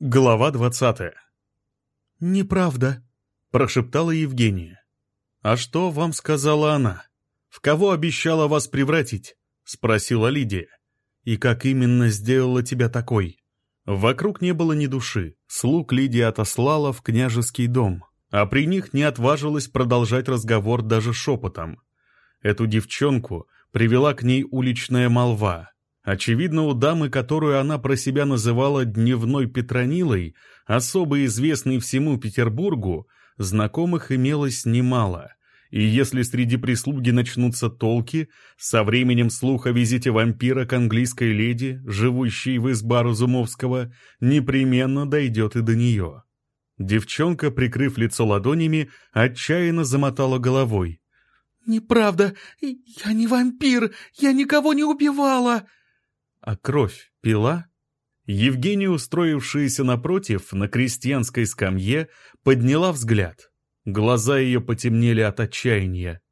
Глава двадцатая. «Неправда», — прошептала Евгения. «А что вам сказала она? В кого обещала вас превратить?» — спросила Лидия. «И как именно сделала тебя такой?» Вокруг не было ни души. Слуг Лидия отослала в княжеский дом, а при них не отважилась продолжать разговор даже шепотом. Эту девчонку привела к ней уличная молва. Очевидно, у дамы, которую она про себя называла «дневной Петронилой», особо известной всему Петербургу, знакомых имелось немало. И если среди прислуги начнутся толки, со временем слух о визите вампира к английской леди, живущей в изба Разумовского, непременно дойдет и до нее. Девчонка, прикрыв лицо ладонями, отчаянно замотала головой. «Неправда! Я не вампир! Я никого не убивала!» А кровь пила? Евгения, устроившаяся напротив, на крестьянской скамье, подняла взгляд. Глаза ее потемнели от отчаяния.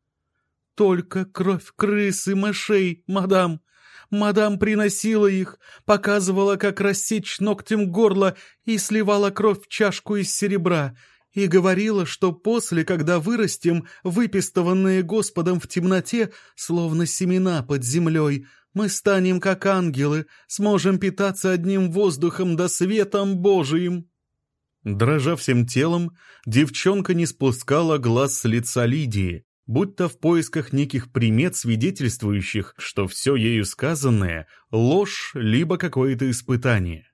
«Только кровь крыс и мышей, мадам! Мадам приносила их, показывала, как рассечь ногтем горло и сливала кровь в чашку из серебра, и говорила, что после, когда вырастем, выпистованные Господом в темноте, словно семена под землей, мы станем как ангелы, сможем питаться одним воздухом да светом Божиим». Дрожа всем телом, девчонка не спускала глаз с лица Лидии, будто в поисках неких примет, свидетельствующих, что все ею сказанное — ложь либо какое-то испытание.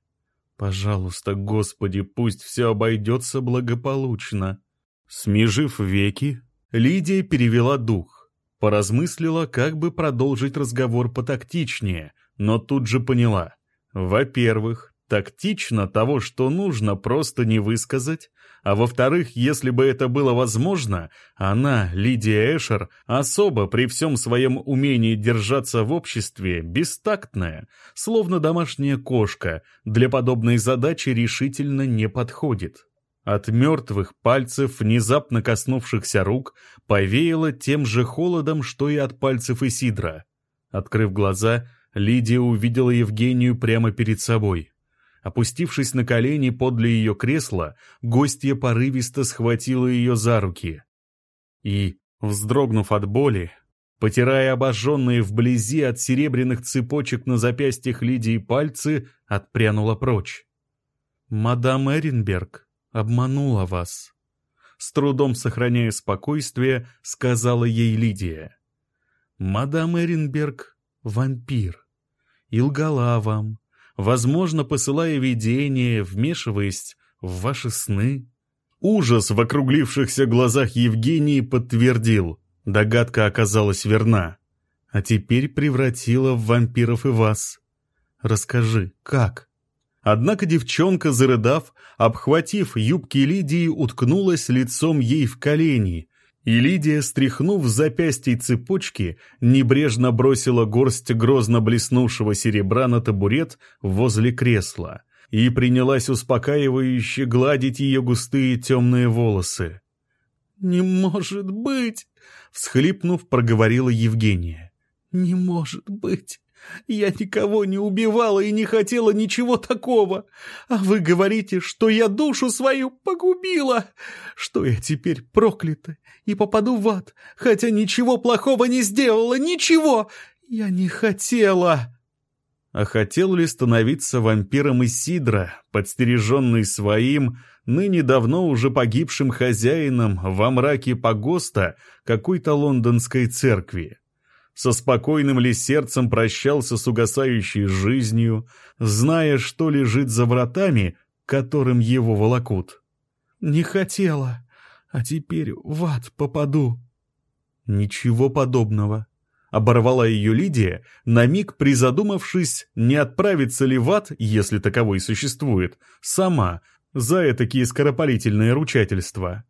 «Пожалуйста, Господи, пусть все обойдется благополучно». Смежив веки, Лидия перевела дух. Поразмыслила, как бы продолжить разговор потактичнее, но тут же поняла. Во-первых, тактично того, что нужно, просто не высказать, а во-вторых, если бы это было возможно, она, Лидия Эшер, особо при всем своем умении держаться в обществе, бестактная, словно домашняя кошка, для подобной задачи решительно не подходит. От мертвых пальцев, внезапно коснувшихся рук, повеяло тем же холодом, что и от пальцев Исидра. Открыв глаза, Лидия увидела Евгению прямо перед собой. Опустившись на колени подле ее кресла, гостья порывисто схватила ее за руки. И, вздрогнув от боли, потирая обожженные вблизи от серебряных цепочек на запястьях Лидии пальцы, отпрянула прочь. «Мадам Эренберг», обманула вас», — с трудом сохраняя спокойствие, сказала ей Лидия. «Мадам Эренберг — вампир, и лгала вам, возможно, посылая видения, вмешиваясь в ваши сны». Ужас в округлившихся глазах Евгении подтвердил, догадка оказалась верна. А теперь превратила в вампиров и вас. Расскажи, как?» Однако девчонка, зарыдав, обхватив юбки Лидии, уткнулась лицом ей в колени, и Лидия, стряхнув с запястьей цепочки, небрежно бросила горсть грозно блеснувшего серебра на табурет возле кресла и принялась успокаивающе гладить ее густые темные волосы. «Не может быть!» — всхлипнув, проговорила Евгения. «Не может быть! Я никого не убивала и не хотела ничего такого. А вы говорите, что я душу свою погубила, что я теперь проклята и попаду в ад, хотя ничего плохого не сделала, ничего. Я не хотела. А хотел ли становиться вампиром Исидра, подстереженный своим, ныне давно уже погибшим хозяином во мраке погоста какой-то лондонской церкви? Со спокойным ли сердцем прощался с угасающей жизнью, зная, что лежит за вратами, которым его волокут. «Не хотела, а теперь в ад попаду». «Ничего подобного», — оборвала ее Лидия, на миг призадумавшись, не отправится ли в ад, если таковой существует, сама, за этакие скоропалительные ручательства.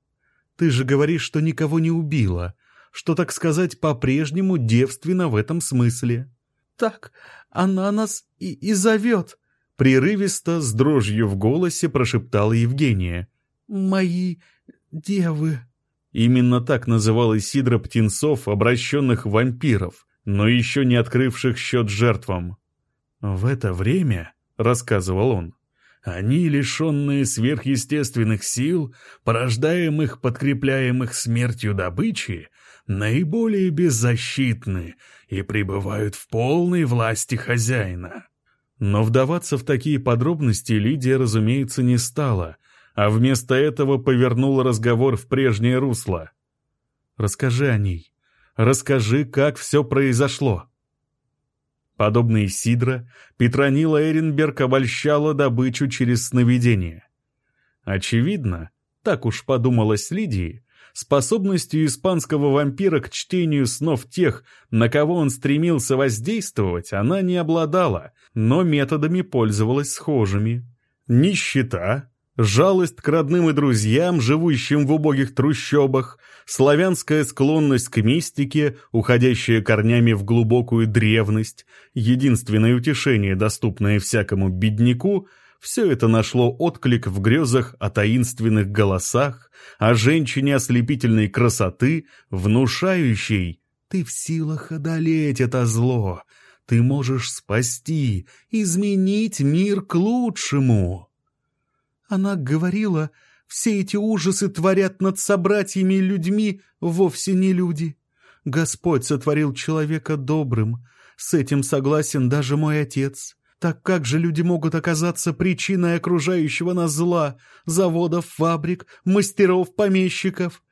«Ты же говоришь, что никого не убила, что, так сказать, по-прежнему девственно в этом смысле. «Так она нас и, и зовет», — прерывисто, с дрожью в голосе прошептала Евгения. «Мои девы». Именно так называл Исидра птенцов, обращенных в вампиров, но еще не открывших счет жертвам. «В это время», — рассказывал он, — Они, лишенные сверхъестественных сил, порождаемых, подкрепляемых смертью добычи, наиболее беззащитны и пребывают в полной власти хозяина. Но вдаваться в такие подробности Лидия, разумеется, не стала, а вместо этого повернула разговор в прежнее русло. «Расскажи о ней. Расскажи, как все произошло». Подобно Исидро, Петронила Эренберг обольщала добычу через сновидение. Очевидно, так уж подумалось Лидии, способностью испанского вампира к чтению снов тех, на кого он стремился воздействовать, она не обладала, но методами пользовалась схожими. Нищета, жалость к родным и друзьям, живущим в убогих трущобах, славянская склонность к мистике, уходящая корнями в глубокую древность, единственное утешение, доступное всякому бедняку — все это нашло отклик в грезах о таинственных голосах, о женщине ослепительной красоты, внушающей «Ты в силах одолеть это зло, ты можешь спасти, изменить мир к лучшему». Она говорила, все эти ужасы творят над собратьями и людьми вовсе не люди. Господь сотворил человека добрым, с этим согласен даже мой отец. Так как же люди могут оказаться причиной окружающего нас зла, заводов, фабрик, мастеров, помещиков?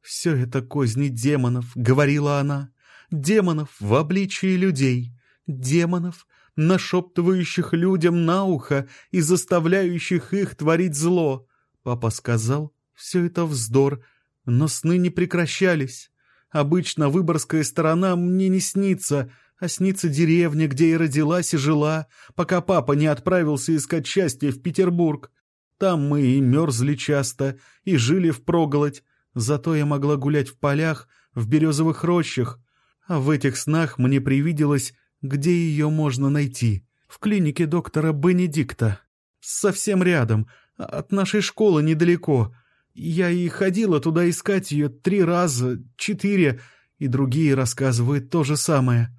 Все это козни демонов, говорила она. Демонов в обличии людей. Демонов, нашептывающих людям на ухо и заставляющих их творить зло. Папа сказал, все это вздор, но сны не прекращались. Обычно выборская сторона мне не снится — а снится деревня, где я родилась и жила, пока папа не отправился искать счастье в Петербург. Там мы и мерзли часто, и жили впроголодь, зато я могла гулять в полях, в березовых рощах, а в этих снах мне привиделось, где ее можно найти. В клинике доктора Бенедикта. Совсем рядом, от нашей школы недалеко. Я и ходила туда искать ее три раза, четыре, и другие рассказывают то же самое.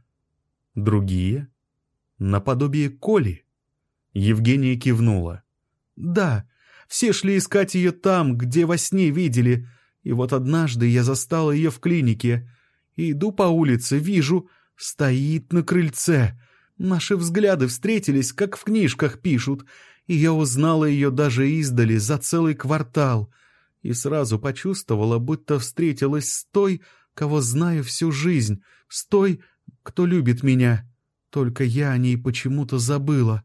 Другие? Наподобие Коли? Евгения кивнула. Да, все шли искать ее там, где во сне видели. И вот однажды я застала ее в клинике. Иду по улице, вижу, стоит на крыльце. Наши взгляды встретились, как в книжках пишут, и я узнала ее даже издали за целый квартал. И сразу почувствовала, будто встретилась с той, кого знаю всю жизнь, с той, кто любит меня. Только я о ней почему-то забыла.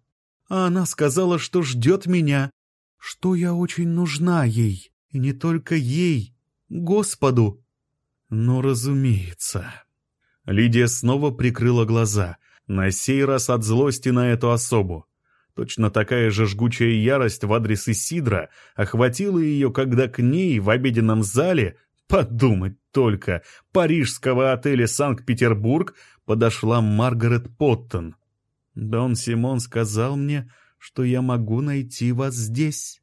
А она сказала, что ждет меня, что я очень нужна ей, и не только ей, Господу. Ну, разумеется. Лидия снова прикрыла глаза, на сей раз от злости на эту особу. Точно такая же жгучая ярость в адрес Исидра охватила ее, когда к ней в обеденном зале, подумать только, парижского отеля «Санкт-Петербург» подошла Маргарет Поттон. Дон Симон сказал мне, что я могу найти вас здесь.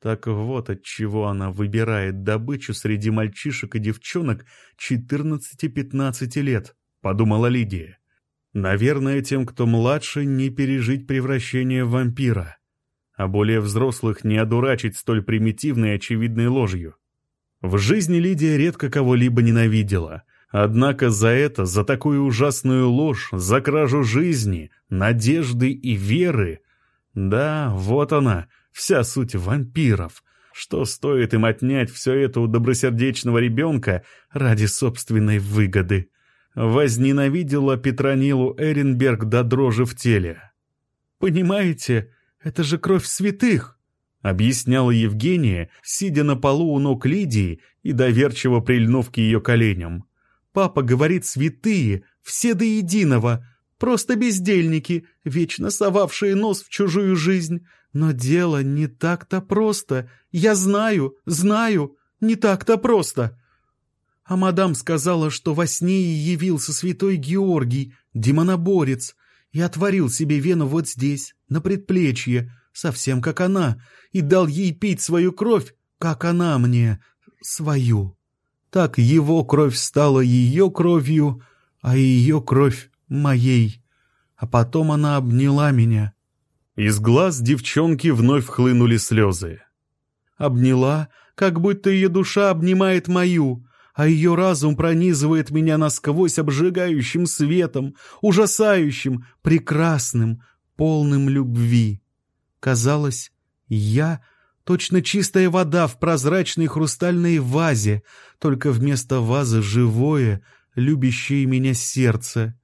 Так вот от чего она выбирает добычу среди мальчишек и девчонок 14-15 лет, подумала Лидия. Наверное, тем, кто младше, не пережить превращение в вампира, а более взрослых не одурачить столь примитивной и очевидной ложью. В жизни Лидия редко кого-либо ненавидела, Однако за это, за такую ужасную ложь, за кражу жизни, надежды и веры... Да, вот она, вся суть вампиров. Что стоит им отнять все это у добросердечного ребенка ради собственной выгоды? Возненавидела Петронилу Эренберг до дрожи в теле. «Понимаете, это же кровь святых!» — объясняла Евгения, сидя на полу у ног Лидии и доверчиво прильнув к ее коленям. Папа говорит святые, все до единого, просто бездельники, вечно совавшие нос в чужую жизнь. Но дело не так-то просто. Я знаю, знаю, не так-то просто. А мадам сказала, что во сне ей явился святой Георгий, демоноборец, и отворил себе вену вот здесь, на предплечье, совсем как она, и дал ей пить свою кровь, как она мне, свою так его кровь стала ее кровью, а ее кровь моей. А потом она обняла меня. Из глаз девчонки вновь хлынули слезы. Обняла, как будто ее душа обнимает мою, а ее разум пронизывает меня насквозь обжигающим светом, ужасающим, прекрасным, полным любви. Казалось, я — точно чистая вода в прозрачной хрустальной вазе, только вместо вазы живое, любящее меня сердце.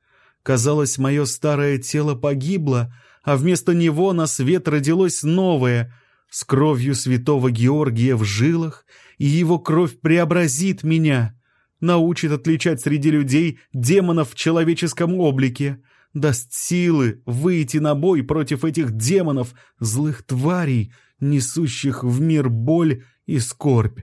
Казалось, мое старое тело погибло, а вместо него на свет родилось новое, с кровью святого Георгия в жилах, и его кровь преобразит меня, научит отличать среди людей демонов в человеческом облике, даст силы выйти на бой против этих демонов, злых тварей, несущих в мир боль и скорбь.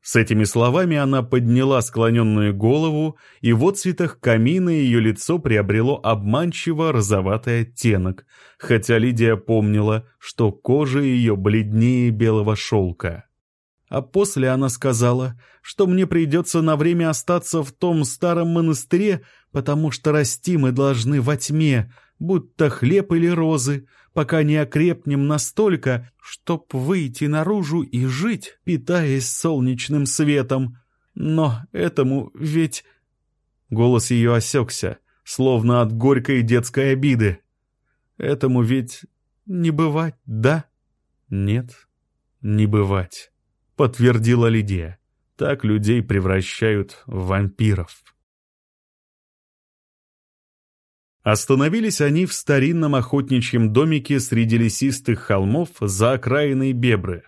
С этими словами она подняла склоненную голову, и в отцветах камина ее лицо приобрело обманчиво розоватый оттенок, хотя Лидия помнила, что кожа ее бледнее белого шелка. А после она сказала, что мне придется на время остаться в том старом монастыре, потому что расти мы должны во тьме, будто хлеб или розы, пока не окрепнем настолько, чтоб выйти наружу и жить, питаясь солнечным светом. Но этому ведь...» Голос ее осекся, словно от горькой детской обиды. «Этому ведь не бывать, да?» «Нет, не бывать», — подтвердила Лидия. «Так людей превращают в вампиров». Остановились они в старинном охотничьем домике среди лесистых холмов за окраиной Бебры.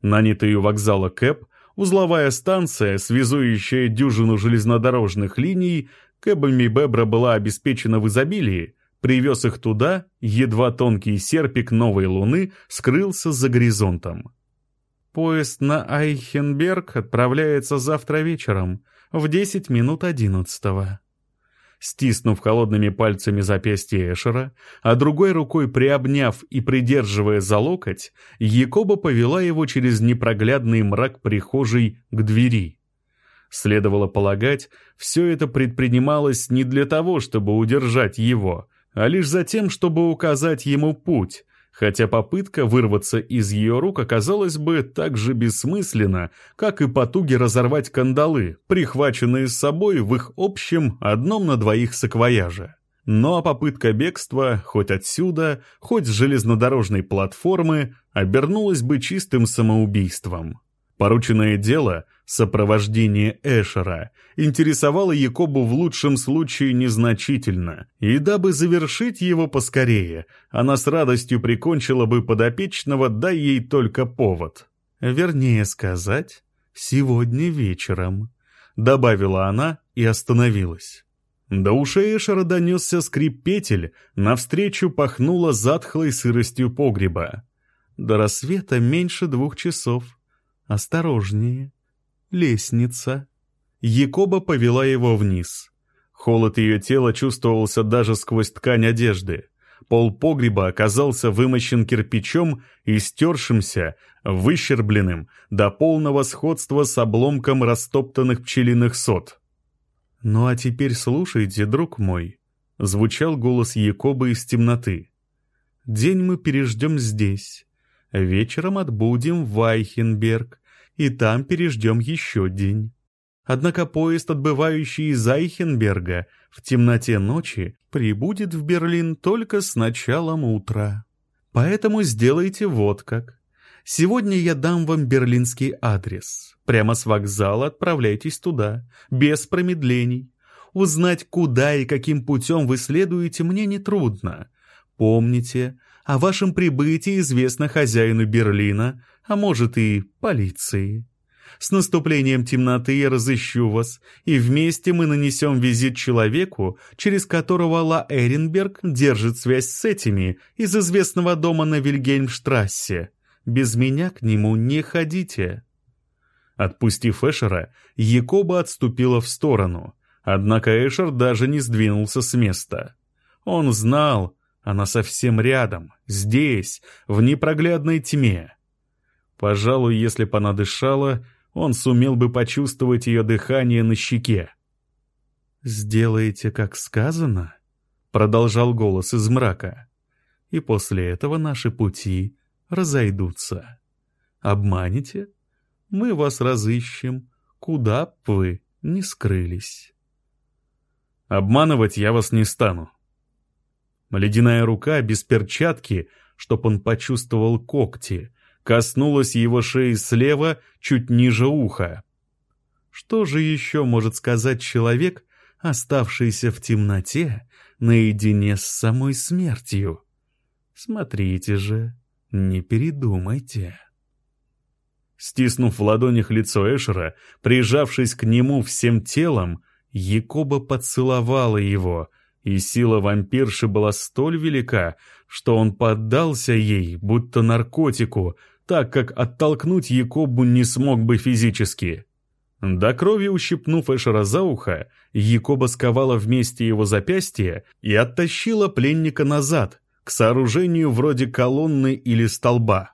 Нанятый у вокзала Кэп, узловая станция, связующая дюжину железнодорожных линий, Кэбами Бебра была обеспечена в изобилии, привез их туда, едва тонкий серпик новой луны скрылся за горизонтом. Поезд на Айхенберг отправляется завтра вечером в 10 минут одиннадцатого стиснув холодными пальцами запястье Эшера, а другой рукой приобняв и придерживая за локоть, Якоба повела его через непроглядный мрак прихожей к двери. Следовало полагать, все это предпринималось не для того, чтобы удержать его, а лишь за тем, чтобы указать ему путь, хотя попытка вырваться из ее рук оказалась бы так же бессмысленна, как и потуги разорвать кандалы, прихваченные с собой в их общем одном на двоих саквояже. Но попытка бегства, хоть отсюда, хоть с железнодорожной платформы, обернулась бы чистым самоубийством. Порученное дело, сопровождение Эшера, интересовало Якобу в лучшем случае незначительно, и дабы завершить его поскорее, она с радостью прикончила бы подопечного, дай ей только повод. Вернее сказать, сегодня вечером, добавила она и остановилась. До ушей Эшера донесся скрип петель, навстречу пахнуло затхлой сыростью погреба. До рассвета меньше двух часов. «Осторожнее. Лестница». Якоба повела его вниз. Холод ее тела чувствовался даже сквозь ткань одежды. Пол погреба оказался вымощен кирпичом и стершимся, выщербленным, до полного сходства с обломком растоптанных пчелиных сот. «Ну а теперь слушайте, друг мой», — звучал голос Якоба из темноты. «День мы переждем здесь, Вечером отбудем в Вайхенберг, и там переждем еще день. Однако поезд, отбывающий из Айхенберга, в темноте ночи прибудет в Берлин только с началом утра. Поэтому сделайте вот как. Сегодня я дам вам берлинский адрес. Прямо с вокзала отправляйтесь туда, без промедлений. Узнать, куда и каким путем вы следуете, мне нетрудно. Помните, о вашем прибытии известно хозяину Берлина, а может и полиции. С наступлением темноты я разыщу вас, и вместе мы нанесем визит человеку, через которого Ла Эренберг держит связь с этими из известного дома на Вильгельмштрассе. Без меня к нему не ходите». Отпустив Эшера, Якоба отступила в сторону, однако Эшер даже не сдвинулся с места. Он знал, она совсем рядом, здесь, в непроглядной тьме. Пожалуй, если бы она дышала, он сумел бы почувствовать ее дыхание на щеке. «Сделайте, как сказано», — продолжал голос из мрака. и после этого наши пути разойдутся. Обманете? Мы вас разыщем, куда б вы не скрылись. Обманывать я вас не стану. Ледяная рука без перчатки, чтоб он почувствовал когти, коснулась его шеи слева, чуть ниже уха. Что же еще может сказать человек, оставшийся в темноте, наедине с самой смертью? Смотрите же, не передумайте. Стиснув в ладонях лицо Эшера, прижавшись к нему всем телом, Якоба поцеловала его, и сила вампирши была столь велика, что он поддался ей, будто наркотику, так как оттолкнуть Якобу не смог бы физически. До крови ущипнув Эшера за ухо, Якоба сковала вместе его запястье и оттащила пленника назад, к сооружению вроде колонны или столба.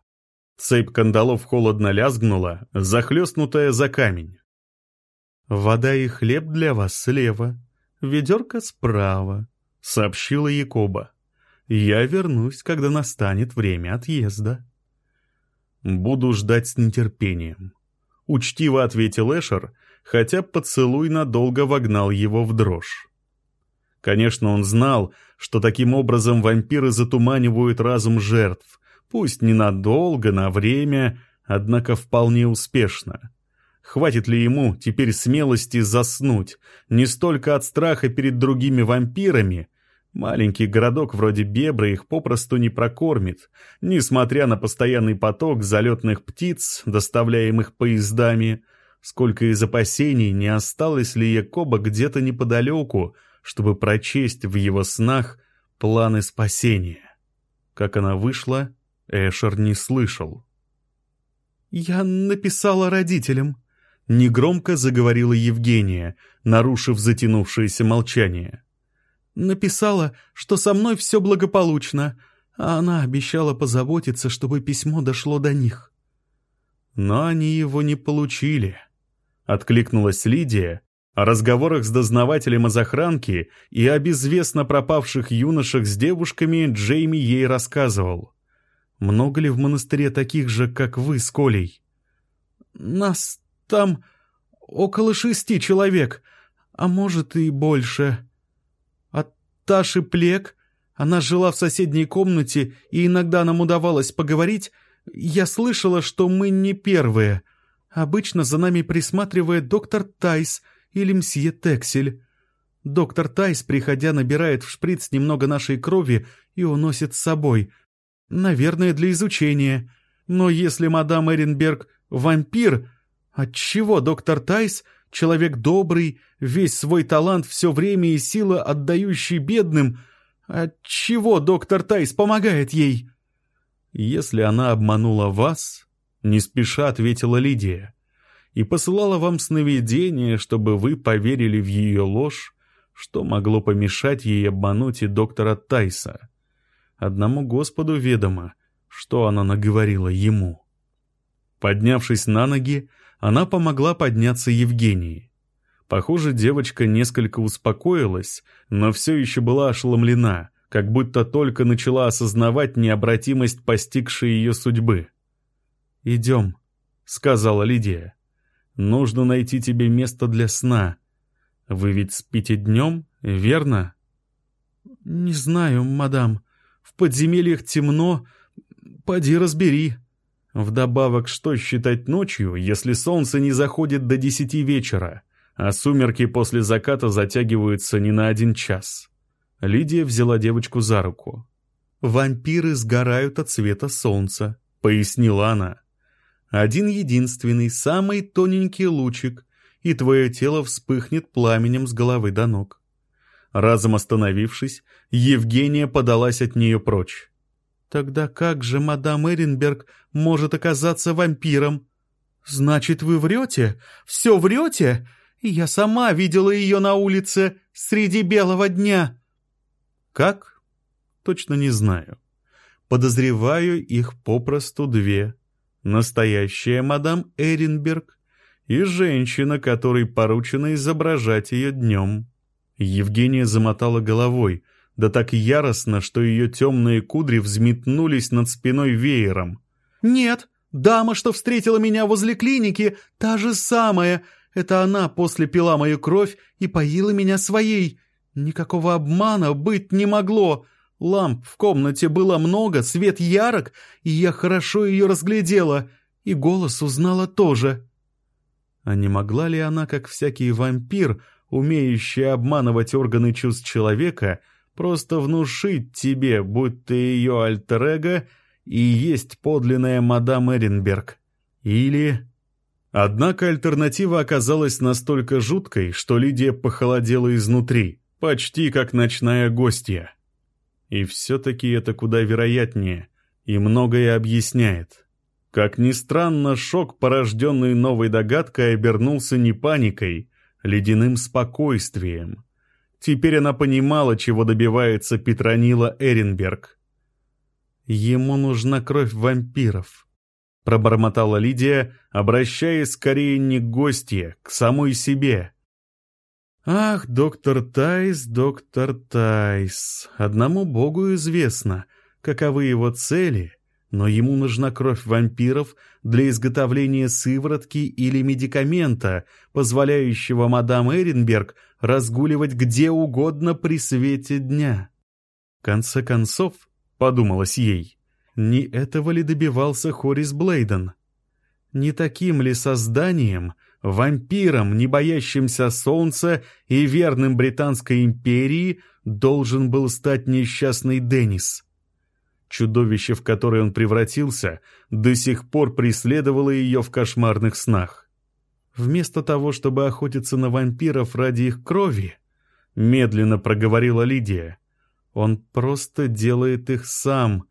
Цепь кандалов холодно лязгнула, захлестнутая за камень. «Вода и хлеб для вас слева, ведерко справа», — сообщила Якоба. «Я вернусь, когда настанет время отъезда». «Буду ждать с нетерпением», — учтиво ответил Эшер, хотя поцелуй надолго вогнал его в дрожь. Конечно, он знал, что таким образом вампиры затуманивают разум жертв, пусть ненадолго, на время, однако вполне успешно. Хватит ли ему теперь смелости заснуть, не столько от страха перед другими вампирами, Маленький городок вроде Бебра их попросту не прокормит, несмотря на постоянный поток залетных птиц, доставляемых поездами, сколько из опасений не осталось ли Якоба где-то неподалеку, чтобы прочесть в его снах планы спасения. Как она вышла, Эшер не слышал. «Я написала родителям», — негромко заговорила Евгения, нарушив затянувшееся молчание. Написала, что со мной все благополучно, а она обещала позаботиться, чтобы письмо дошло до них. Но они его не получили. Откликнулась Лидия, о разговорах с дознавателем из охранки и о безвестно пропавших юношах с девушками Джейми ей рассказывал. Много ли в монастыре таких же, как вы с Колей? Нас там около шести человек, а может и больше. Таши Плек, она жила в соседней комнате, и иногда нам удавалось поговорить, я слышала, что мы не первые. Обычно за нами присматривает доктор Тайс или мсье Тексель. Доктор Тайс, приходя, набирает в шприц немного нашей крови и уносит с собой. Наверное, для изучения. Но если мадам Эренберг вампир, отчего доктор Тайс — человек добрый, весь свой талант все время и силы отдающий бедным. Отчего доктор Тайс помогает ей? Если она обманула вас, не спеша ответила Лидия, и посылала вам сновидение, чтобы вы поверили в ее ложь, что могло помешать ей обмануть и доктора Тайса? Одному Господу ведомо, что она наговорила ему. Поднявшись на ноги, она помогла подняться Евгении. Похоже, девочка несколько успокоилась, но все еще была ошеломлена, как будто только начала осознавать необратимость постигшей ее судьбы. «Идем», — сказала Лидия. «Нужно найти тебе место для сна. Вы ведь спите днем, верно?» «Не знаю, мадам. В подземельях темно. Поди разбери», Вдобавок, что считать ночью, если солнце не заходит до десяти вечера, а сумерки после заката затягиваются не на один час? Лидия взяла девочку за руку. «Вампиры сгорают от света солнца», — пояснила она. «Один единственный, самый тоненький лучик, и твое тело вспыхнет пламенем с головы до ног». Разом остановившись, Евгения подалась от нее прочь. Тогда как же мадам Эренберг может оказаться вампиром? Значит, вы врете? Все врете? Я сама видела ее на улице среди белого дня. Как? Точно не знаю. Подозреваю их попросту две. Настоящая мадам Эренберг и женщина, которой поручено изображать ее днем. Евгения замотала головой, да так яростно, что ее темные кудри взметнулись над спиной веером. «Нет, дама, что встретила меня возле клиники, та же самая. Это она после пила мою кровь и поила меня своей. Никакого обмана быть не могло. Ламп в комнате было много, свет ярок, и я хорошо ее разглядела, и голос узнала тоже». А не могла ли она, как всякий вампир, умеющий обманывать органы чувств человека, просто внушить тебе, будь ты ее альтер и есть подлинная мадам Эренберг? Или... Однако альтернатива оказалась настолько жуткой, что Лидия похолодела изнутри, почти как ночная гостья. И все-таки это куда вероятнее, и многое объясняет. Как ни странно, шок, порожденный новой догадкой, обернулся не паникой, ледяным спокойствием. Теперь она понимала, чего добивается Петронила Эренберг. «Ему нужна кровь вампиров», — пробормотала Лидия, обращаясь скорее не к гостье, к самой себе. «Ах, доктор Тайс, доктор Тайс, одному богу известно, каковы его цели» но ему нужна кровь вампиров для изготовления сыворотки или медикамента, позволяющего мадам Эренберг разгуливать где угодно при свете дня. В конце концов, подумалось ей, не этого ли добивался Хорис Блейден? Не таким ли созданием, вампиром, не боящимся солнца и верным Британской империи, должен был стать несчастный Деннис? Чудовище, в которое он превратился, до сих пор преследовало ее в кошмарных снах. Вместо того, чтобы охотиться на вампиров ради их крови, медленно проговорила Лидия, он просто делает их сам,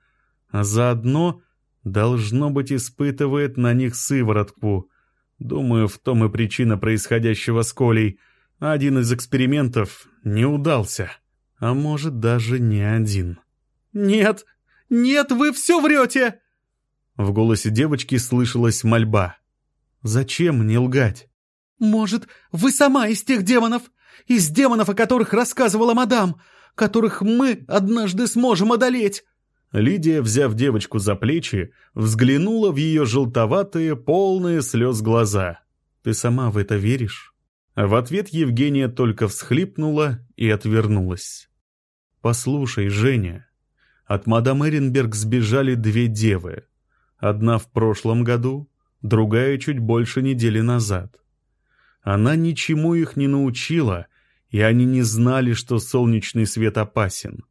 а заодно, должно быть, испытывает на них сыворотку. Думаю, в том и причина происходящего с Колей. Один из экспериментов не удался, а может даже не один. «Нет!» «Нет, вы все врете!» В голосе девочки слышалась мольба. «Зачем не лгать?» «Может, вы сама из тех демонов? Из демонов, о которых рассказывала мадам, которых мы однажды сможем одолеть?» Лидия, взяв девочку за плечи, взглянула в ее желтоватые, полные слез глаза. «Ты сама в это веришь?» В ответ Евгения только всхлипнула и отвернулась. «Послушай, Женя, от мадам Эренберг сбежали две девы. Одна в прошлом году, другая чуть больше недели назад. Она ничему их не научила, и они не знали, что солнечный свет опасен.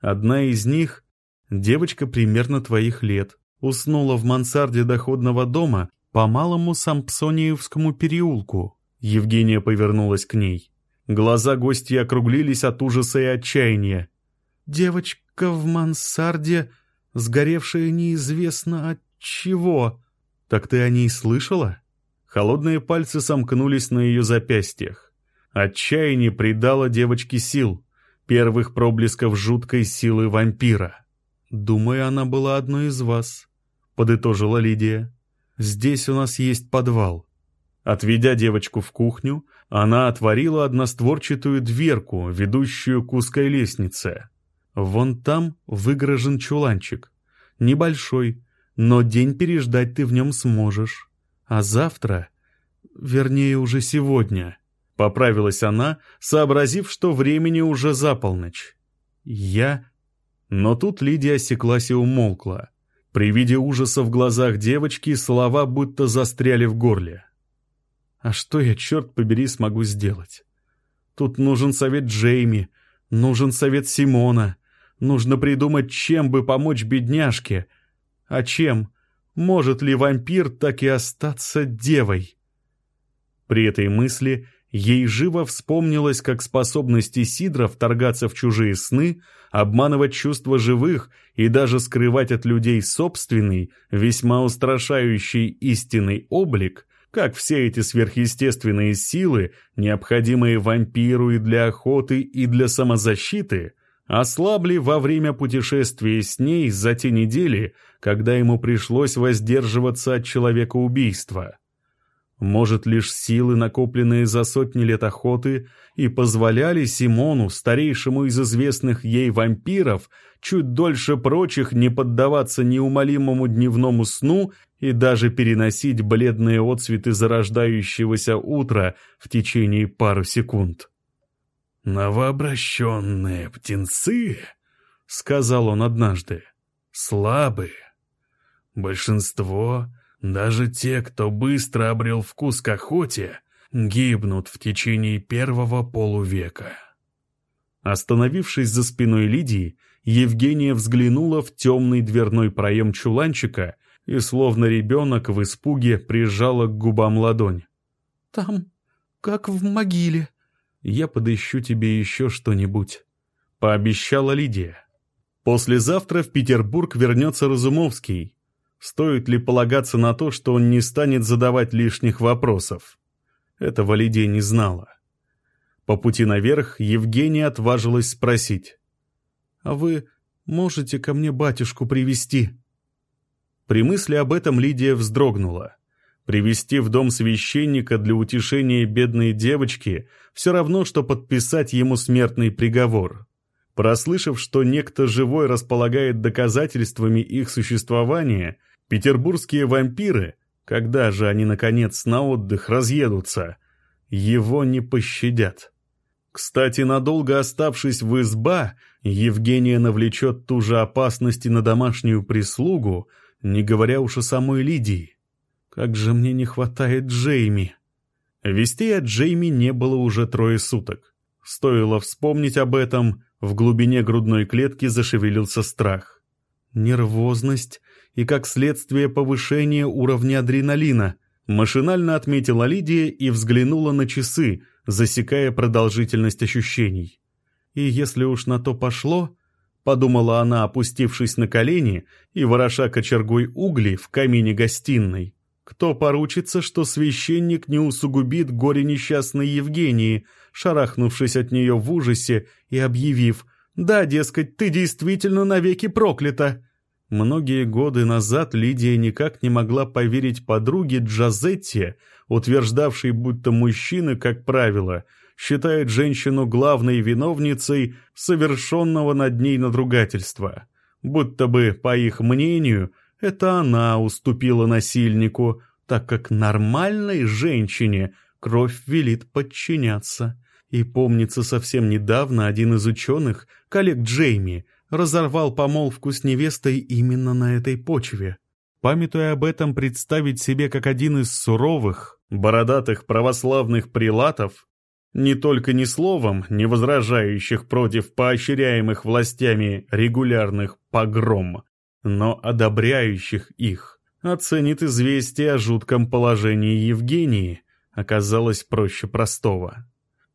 Одна из них, девочка примерно твоих лет, уснула в мансарде доходного дома по малому Сампсониевскому переулку. Евгения повернулась к ней. Глаза гостья округлились от ужаса и отчаяния. «Девочка Пушка в мансарде, сгоревшая неизвестно от чего. Так ты о ней слышала? Холодные пальцы сомкнулись на ее запястьях. Отчаяние придало девочке сил, первых проблесков жуткой силы вампира. «Думаю, она была одной из вас», — подытожила Лидия. «Здесь у нас есть подвал». Отведя девочку в кухню, она отворила одностворчатую дверку, ведущую к узкой лестнице. Вон там выгорожен чуланчик. Небольшой, но день переждать ты в нем сможешь. А завтра, вернее уже сегодня, поправилась она, сообразив, что времени уже за полночь. Я... Но тут Лидия осеклась и умолкла. При виде ужаса в глазах девочки слова будто застряли в горле. А что я, черт побери, смогу сделать? Тут нужен совет Джейми, нужен совет Симона, Нужно придумать, чем бы помочь бедняжке. А чем? Может ли вампир так и остаться девой? При этой мысли ей живо вспомнилось, как способности Сидра вторгаться в чужие сны, обманывать чувства живых и даже скрывать от людей собственный, весьма устрашающий истинный облик, как все эти сверхъестественные силы, необходимые вампиру и для охоты, и для самозащиты, ослабли во время путешествия с ней за те недели, когда ему пришлось воздерживаться от человекоубийства. Может, лишь силы, накопленные за сотни лет охоты, и позволяли Симону, старейшему из известных ей вампиров, чуть дольше прочих не поддаваться неумолимому дневному сну и даже переносить бледные отцветы зарождающегося утра в течение пары секунд. «Новообращенные птенцы», — сказал он однажды, — «слабые. Большинство даже те, кто быстро обрел вкус к охоте, гибнут в течение первого полувека. Остановившись за спиной Лидии, Евгения взглянула в темный дверной проем чуланчика и, словно ребенок в испуге, прижала к губам ладонь. «Там, как в могиле». «Я подыщу тебе еще что-нибудь», — пообещала Лидия. Послезавтра в Петербург вернется Разумовский, Стоит ли полагаться на то, что он не станет задавать лишних вопросов? Этого Лидия не знала. По пути наверх Евгения отважилась спросить. «А вы можете ко мне батюшку привести? При мысли об этом Лидия вздрогнула. Привести в дом священника для утешения бедной девочки все равно, что подписать ему смертный приговор. Прослышав, что некто живой располагает доказательствами их существования, Петербургские вампиры, когда же они, наконец, на отдых разъедутся, его не пощадят. Кстати, надолго оставшись в изба, Евгения навлечет ту же опасность и на домашнюю прислугу, не говоря уж о самой Лидии. Как же мне не хватает Джейми. Вестей от Джейми не было уже трое суток. Стоило вспомнить об этом, в глубине грудной клетки зашевелился страх. Нервозность и, как следствие, повышение уровня адреналина. Машинально отметила Лидия и взглянула на часы, засекая продолжительность ощущений. И если уж на то пошло, подумала она, опустившись на колени и вороша кочергой угли в камине гостиной, кто поручится, что священник не усугубит горе несчастной Евгении, шарахнувшись от нее в ужасе и объявив «Да, дескать, ты действительно навеки проклята!» Многие годы назад Лидия никак не могла поверить подруге Джазетте, утверждавшей, будто мужчины, как правило, считают женщину главной виновницей совершенного над ней надругательства. Будто бы, по их мнению, это она уступила насильнику, так как нормальной женщине кровь велит подчиняться. И помнится совсем недавно один из ученых, коллег Джейми, разорвал помолвку с невестой именно на этой почве. Памятуя об этом, представить себе как один из суровых, бородатых православных прилатов, не только ни словом, не возражающих против поощряемых властями регулярных погром, но одобряющих их, оценит известие о жутком положении Евгении, оказалось проще простого.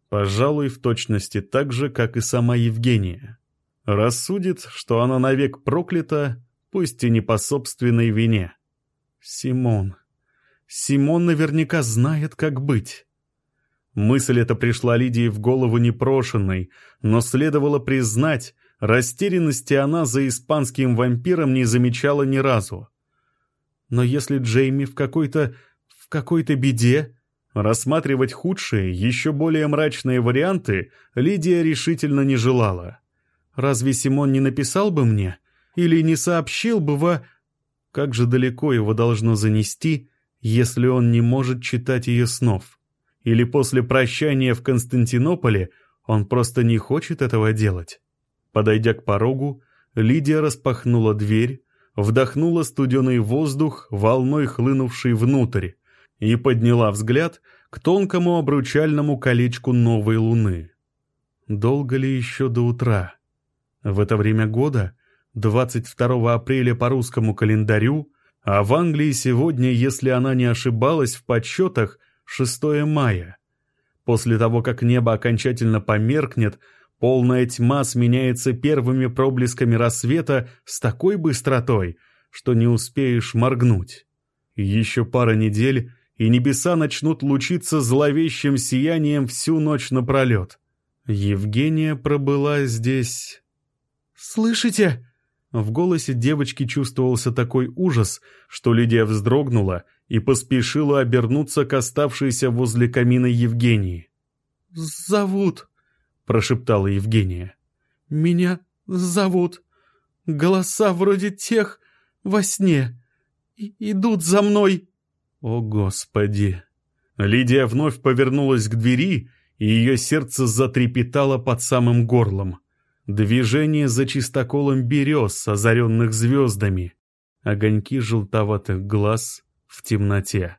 Пожалуй, в точности так же, как и сама Евгения. Рассудит, что она навек проклята, пусть и не по собственной вине. Симон. Симон наверняка знает, как быть. Мысль эта пришла Лидии в голову непрошенной, но следовало признать, растерянности она за испанским вампиром не замечала ни разу. Но если Джейми в какой-то... в какой-то беде, рассматривать худшие, еще более мрачные варианты Лидия решительно не желала. Разве Симон не написал бы мне? Или не сообщил бы во... Как же далеко его должно занести, если он не может читать ее снов? Или после прощания в Константинополе он просто не хочет этого делать? Подойдя к порогу, Лидия распахнула дверь, вдохнула студеный воздух, волной хлынувший внутрь, и подняла взгляд к тонкому обручальному колечку новой луны. Долго ли еще до утра? В это время года, 22 апреля по русскому календарю, а в Англии сегодня, если она не ошибалась в подсчетах, 6 мая. После того, как небо окончательно померкнет, полная тьма сменяется первыми проблесками рассвета с такой быстротой, что не успеешь моргнуть. Еще пара недель, и небеса начнут лучиться зловещим сиянием всю ночь напролет. Евгения пробыла здесь «Слышите?» В голосе девочки чувствовался такой ужас, что Лидия вздрогнула и поспешила обернуться к оставшейся возле камина Евгении. «Зовут», — прошептала Евгения. «Меня зовут. Голоса вроде тех во сне. И идут за мной». «О, Господи!» Лидия вновь повернулась к двери, и ее сердце затрепетало под самым горлом. Движение за чистоколом берез, озаренных звездами. Огоньки желтоватых глаз в темноте.